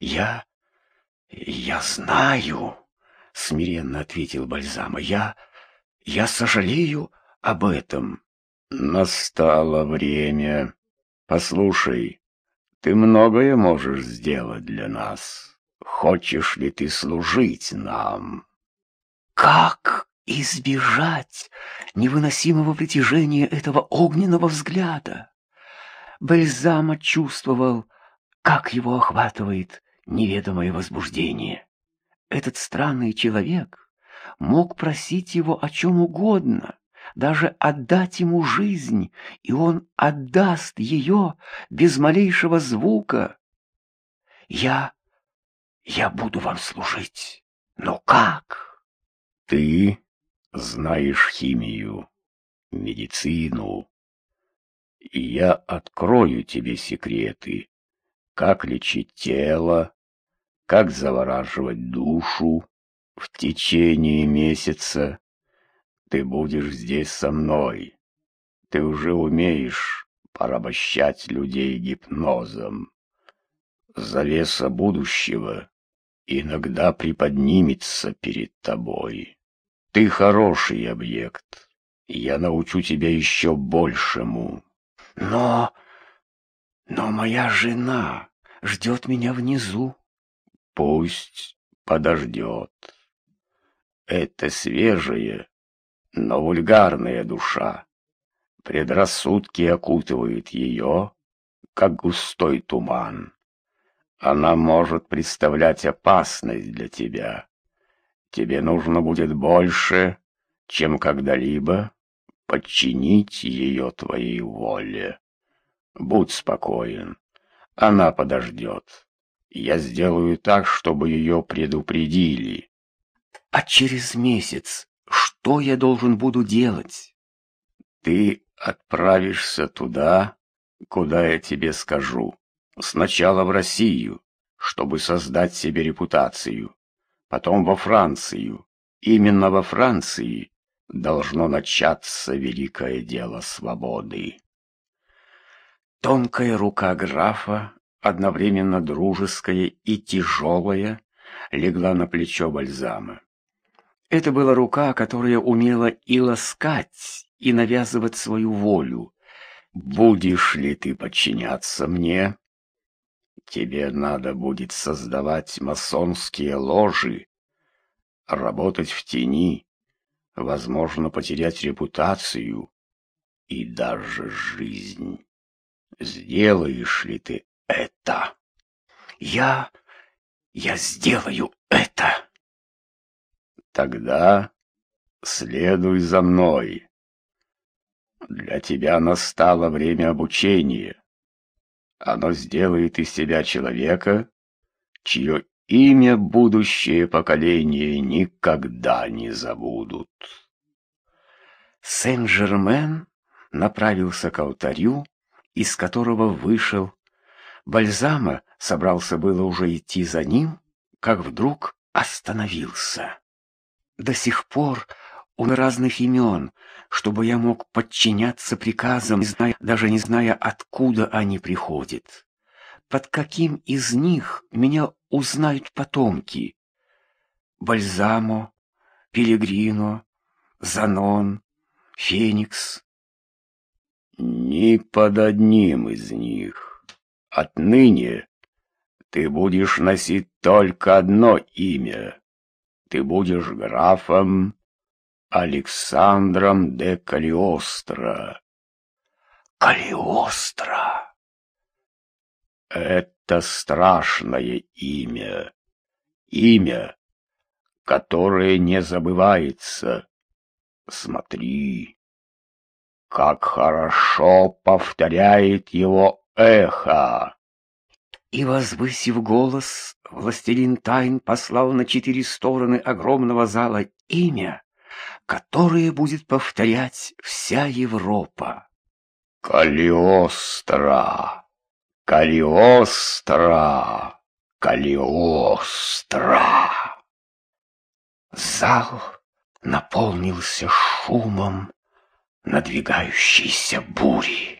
Я... я знаю, смиренно ответил Бальзама. Я... я сожалею об этом. Настало время. Послушай, ты многое можешь сделать для нас. Хочешь ли ты служить нам? Как избежать невыносимого притяжения этого огненного взгляда? Бальзама чувствовал, как его охватывает неведомое возбуждение. Этот странный человек мог просить его о чем угодно, даже отдать ему жизнь, и он отдаст ее без малейшего звука. Я... я буду вам служить. Но как? Ты знаешь химию, медицину, и я открою тебе секреты, как лечить тело, как завораживать душу в течение месяца. Ты будешь здесь со мной. Ты уже умеешь порабощать людей гипнозом. Завеса будущего иногда приподнимется перед тобой. Ты хороший объект. Я научу тебя еще большему. Но... но моя жена ждет меня внизу. Пусть подождет. Это свежая, но вульгарная душа. Предрассудки окутывают ее, как густой туман. Она может представлять опасность для тебя. Тебе нужно будет больше, чем когда-либо подчинить ее твоей воле. Будь спокоен, она подождет. Я сделаю так, чтобы ее предупредили. А через месяц что я должен буду делать? Ты отправишься туда, куда я тебе скажу. Сначала в Россию, чтобы создать себе репутацию потом во Францию. Именно во Франции должно начаться великое дело свободы. Тонкая рука графа, одновременно дружеская и тяжелая, легла на плечо бальзама. Это была рука, которая умела и ласкать, и навязывать свою волю. «Будешь ли ты подчиняться мне?» Тебе надо будет создавать масонские ложи, работать в тени, возможно, потерять репутацию и даже жизнь. Сделаешь ли ты это? Я... я сделаю это. Тогда следуй за мной. Для тебя настало время обучения. Оно сделает из тебя человека, чье имя будущее поколения никогда не забудут. Сен-Жермен направился к алтарю, из которого вышел. Бальзама собрался было уже идти за ним, как вдруг остановился. До сих пор он разных имен, чтобы я мог подчиняться приказам, не зная, даже не зная, откуда они приходят. Под каким из них меня узнают потомки? Бальзамо, Пилигрино, Занон, Феникс. Ни под одним из них. Отныне ты будешь носить только одно имя. Ты будешь графом Александром де Калиостро. Калиостро! Это страшное имя. Имя, которое не забывается. Смотри, как хорошо повторяет его эхо. И, возвысив голос, властелин тайн послал на четыре стороны огромного зала имя, которые будет повторять вся Европа. Калиостро, Калиостро, Калиостро. Зал наполнился шумом надвигающейся бури.